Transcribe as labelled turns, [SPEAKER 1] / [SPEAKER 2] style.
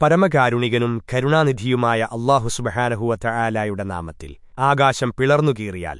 [SPEAKER 1] പരമകാരുണികനും കരുണാനിധിയുമായ അള്ളാഹു സുബഹാനഹുവ തആലായുടെ നാമത്തിൽ ആകാശം പിളർന്നുകീറിയാൽ